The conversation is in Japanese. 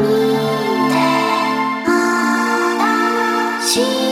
見てまだ